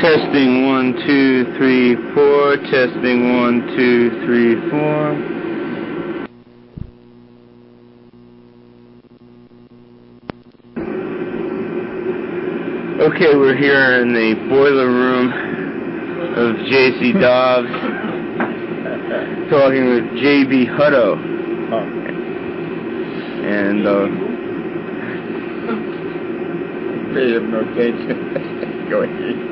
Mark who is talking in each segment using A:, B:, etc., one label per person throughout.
A: Testing one, two, three, four. Testing one, two, three, four. Okay, we're here in the boiler room of J.C. Dobbs, talking with J.B. Hutto. And, uh,
B: Pay him no attention. Go ahead.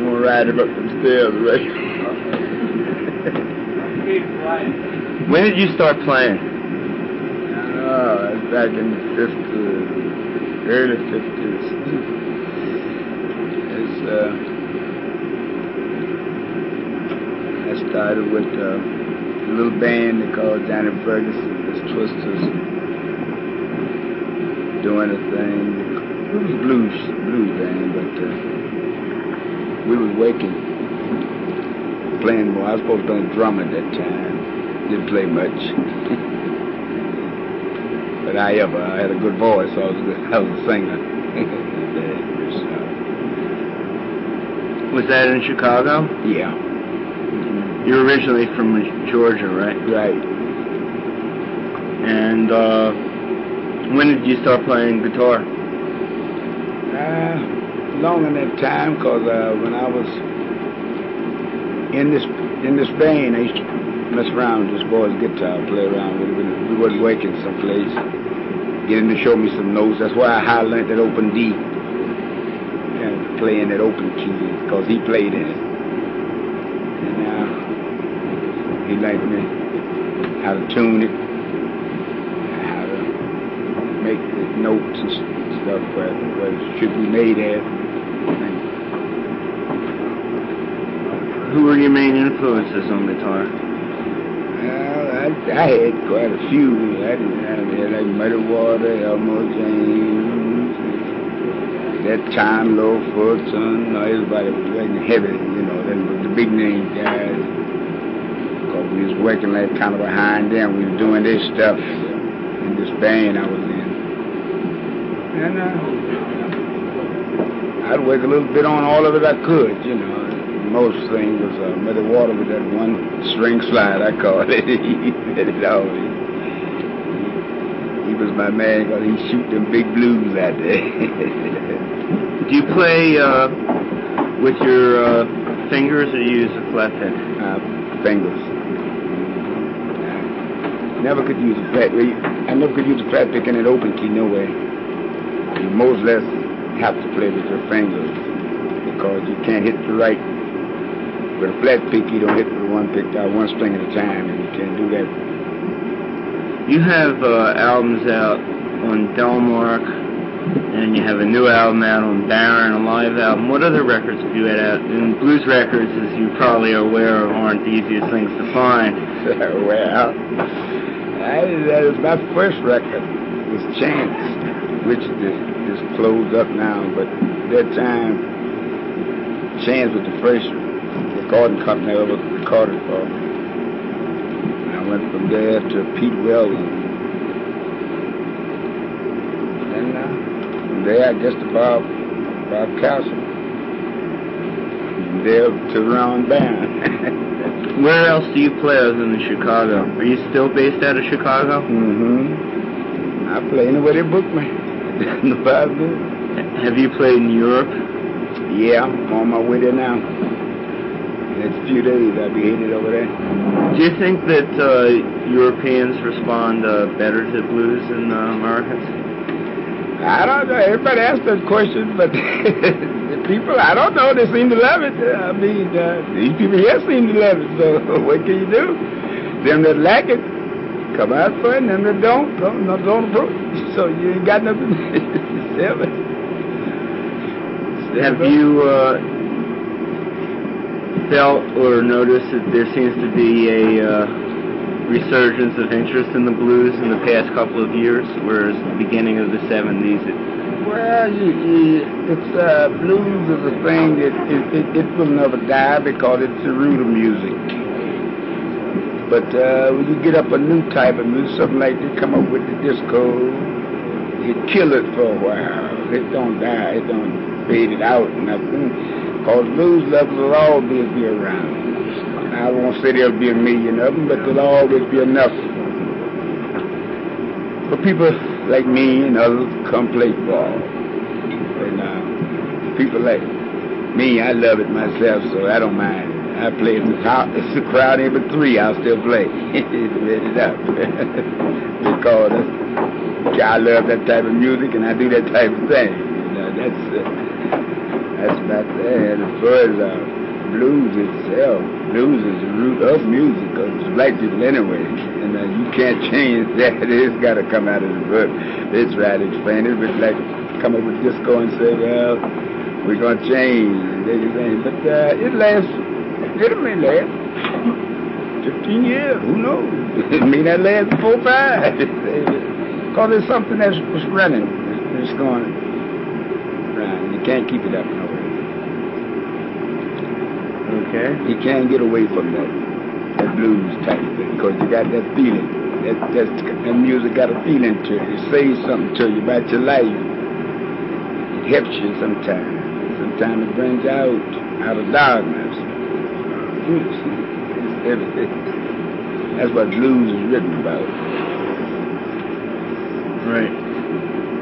B: I'm gonna ride him up the stairs, right?
A: when did you start playing?
B: Oh, back in the fifties, early fifties. It's uh, I started with uh, a little band they called Johnny Ferguson, the Twisters, doing a thing. It was blues, blues band, but uh, we was waking, playing more. I was supposed to be a drummer at that time. Didn't play much. but I ever, I had a good voice, so I was, a- I was a singer.
A: Was that in Chicago?
B: yeah,
A: You're originally from Georgia, right?
B: right.
A: And uh, when did you start playing guitar?
B: Uh, long in that time, cause uh, when I was in this in this band, I used to mess around with this boy's guitar, play around with it. We wasn't working someplace. Get him to show me some notes. That's why I learned that open D. And playing that open key, cause he played in it. And uh, he liked me how to tune it, how to make the notes and stuff where, where it should be made at. And
A: Who were your main influences on guitar?
B: Well, I, I had quite a few. I have had like Muddy Water, Elmo James, that time Lowell Fulson, everybody was like heavy, you know, them was the big name guys. Because we was working like kind of behind them. We was doing this stuff in this band I was in. And uh, I'd work a little bit on all of it I could, you know. Most thing was uh, Muddy Water with that one string slide, I call it. he it always. He was my man because he shoot them big blues out there.
A: Do you play uh, with your uh, fingers or you use a flat pick?
B: uh, fingers. Never could use a flat. I never could use a flat pick in an open key. No way. You most less have to play with your fingers because you can't hit the right. With a flat pick, you don't hit the one pick out one string at a time, and you can't do that.
A: You have uh, albums out on Delmark, and you have a new album out on Baron, a live album. What other records have you had out? And blues records, as you probably are aware, aren't the easiest things to find.
B: well, I, that was my first record. Was Chance, which is, is closed up now, but that time, Chance was the first recording company I ever recorded for. And I went from there to Pete Welding. And uh, from there, I guess to Bob, Bob Koester. From there to Ron Band.
A: Where else do you play other than Chicago? Are you still based out of Chicago?
B: Mm-hmm. I play anywhere they book me. no problem.
A: Have you played in Europe?
B: Yeah, I'm on my way there now. Next few days, I'll be headed over there.
A: Do you think that uh, Europeans respond uh, better to blues than uh, Americans?
B: I don't know. Everybody asks that question, but the people, I don't know. They seem to love it. I mean, uh, these people here seem to love it. So what can you do? Them that like it, come out for it. And them that don't, don't, don't, approve. So you ain't got nothing to say it.
A: Have you uh, felt or noticed that there seems to be a uh, resurgence of interest in the blues in the past couple of years, whereas the beginning of the 70s, it,
B: Well, you, you, it's uh, blues is a thing that it, it, it will never die because it's the root of music. But uh, when you get up a new type of music, something like they come up with the disco, it kill it for a while. It don't die. It don't. fade it out nothing. Because blues lovers will always be around. I won't say there'll be a million of them, but there'll always be enough for people like me and others come play ball. And uh, people like me, I love it myself, so I don't mind. I play if the crowd in for three, I'll still play. Ready it up. because I love that type of music and I do that type of thing. You know, that's uh, that's about that. As far as uh, blues itself, blues is the root of music because it's black people anyway, and uh, you can't change that. It's got to come out of the book. It's right to explain it, but like come up with disco and say, well, we're gonna change. But uh, it lasts. It may last. 15 years, who knows? it may not last four, five. Because it's something that's running. It's going around. You can't keep it up no way.
A: Okay.
B: You can't get away from that, that blues type thing because you got that feeling. That, that, that music got a feeling to it. It says something to you about your life. It helps you sometimes. Sometimes it brings you out, out of darkness. It's everything. That's what blues is written about.
A: Right.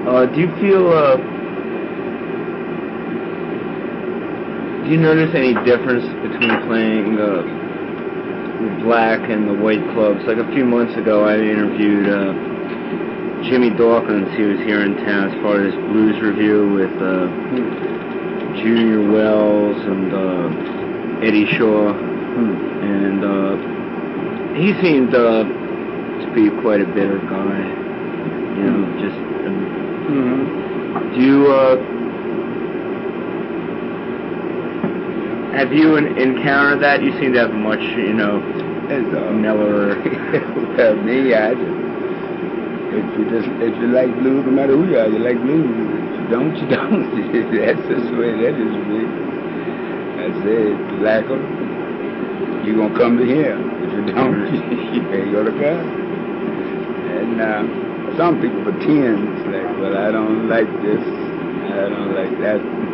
A: Uh, do you feel, uh, do you notice any difference between playing uh, the black and the white clubs? Like a few months ago, I interviewed uh, Jimmy Dawkins. He was here in town as part of this blues review with uh, Junior Wells and uh, Eddie Shaw, and uh, he seemed uh, to be quite a bitter guy. You know, just. Um,
B: Mm-hmm.
A: do you uh, have you encountered that? You seem to have much, you know, mellower.
B: well, me, I just, if you just if you like blues, no matter who you are, you like blues. If you don't, you don't. That's just the way that is me. I said, if you like them, you gonna come to him. If you don't, you ain't gonna come. And uh, some people pretend it's like, well, I don't like this, I don't like that.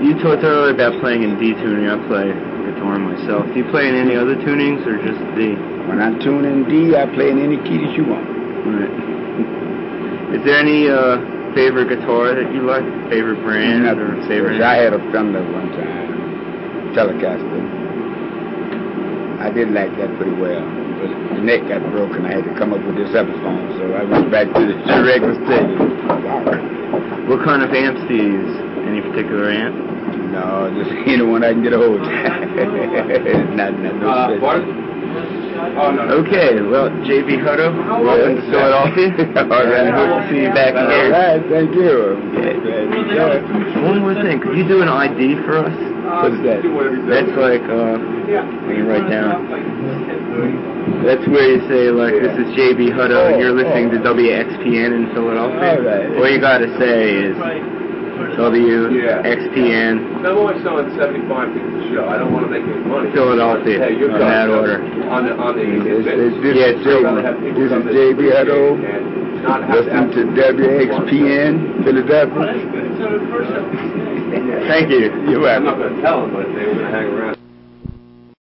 A: You talked earlier about playing in D tuning. I play guitar myself. Do you play in any other tunings or just D?
B: When I tune in D, I play in any key that you want.
A: Right. Is there any uh, favorite guitar that you like? Favorite brand or
B: Nothing
A: favorite?
B: I had a Fender one time, Telecaster. I did like that pretty well, but the neck got broken. I had to come up with this other phone, so I went back to the regular stage.
A: What kind of amps do you use? Any particular amp?
B: No, just any one I can get a hold of. not, not no
C: Uh, Oh, no.
A: Okay, well, JB Hutto, welcome to Philadelphia.
B: All right.
A: Hope to see you back
B: All
A: again.
B: right, thank you. Yeah.
A: One more thing, could you do an ID for us?
B: What's that?
A: That's like, uh, when you write down. That's where you say, like, this is JB Hutto, and you're listening to WXPN in Philadelphia.
B: All right.
A: All you gotta say is WXPN,
C: I'm only selling 75 tickets a show. I don't want to make any money.
A: Philadelphia,
C: Hey, you're
A: in
C: done.
A: that order.
C: On the, on the,
B: This, this, this,
A: Yeah,
B: is
A: it's
B: J-
C: I'd rather have people
B: this is
C: come to
B: JB Hutto.
C: and not have to
B: Listen to WXPN, Philadelphia.
A: Thank you.
B: You're
C: I'm
B: welcome.
C: not going to tell them, but they were going to hang around.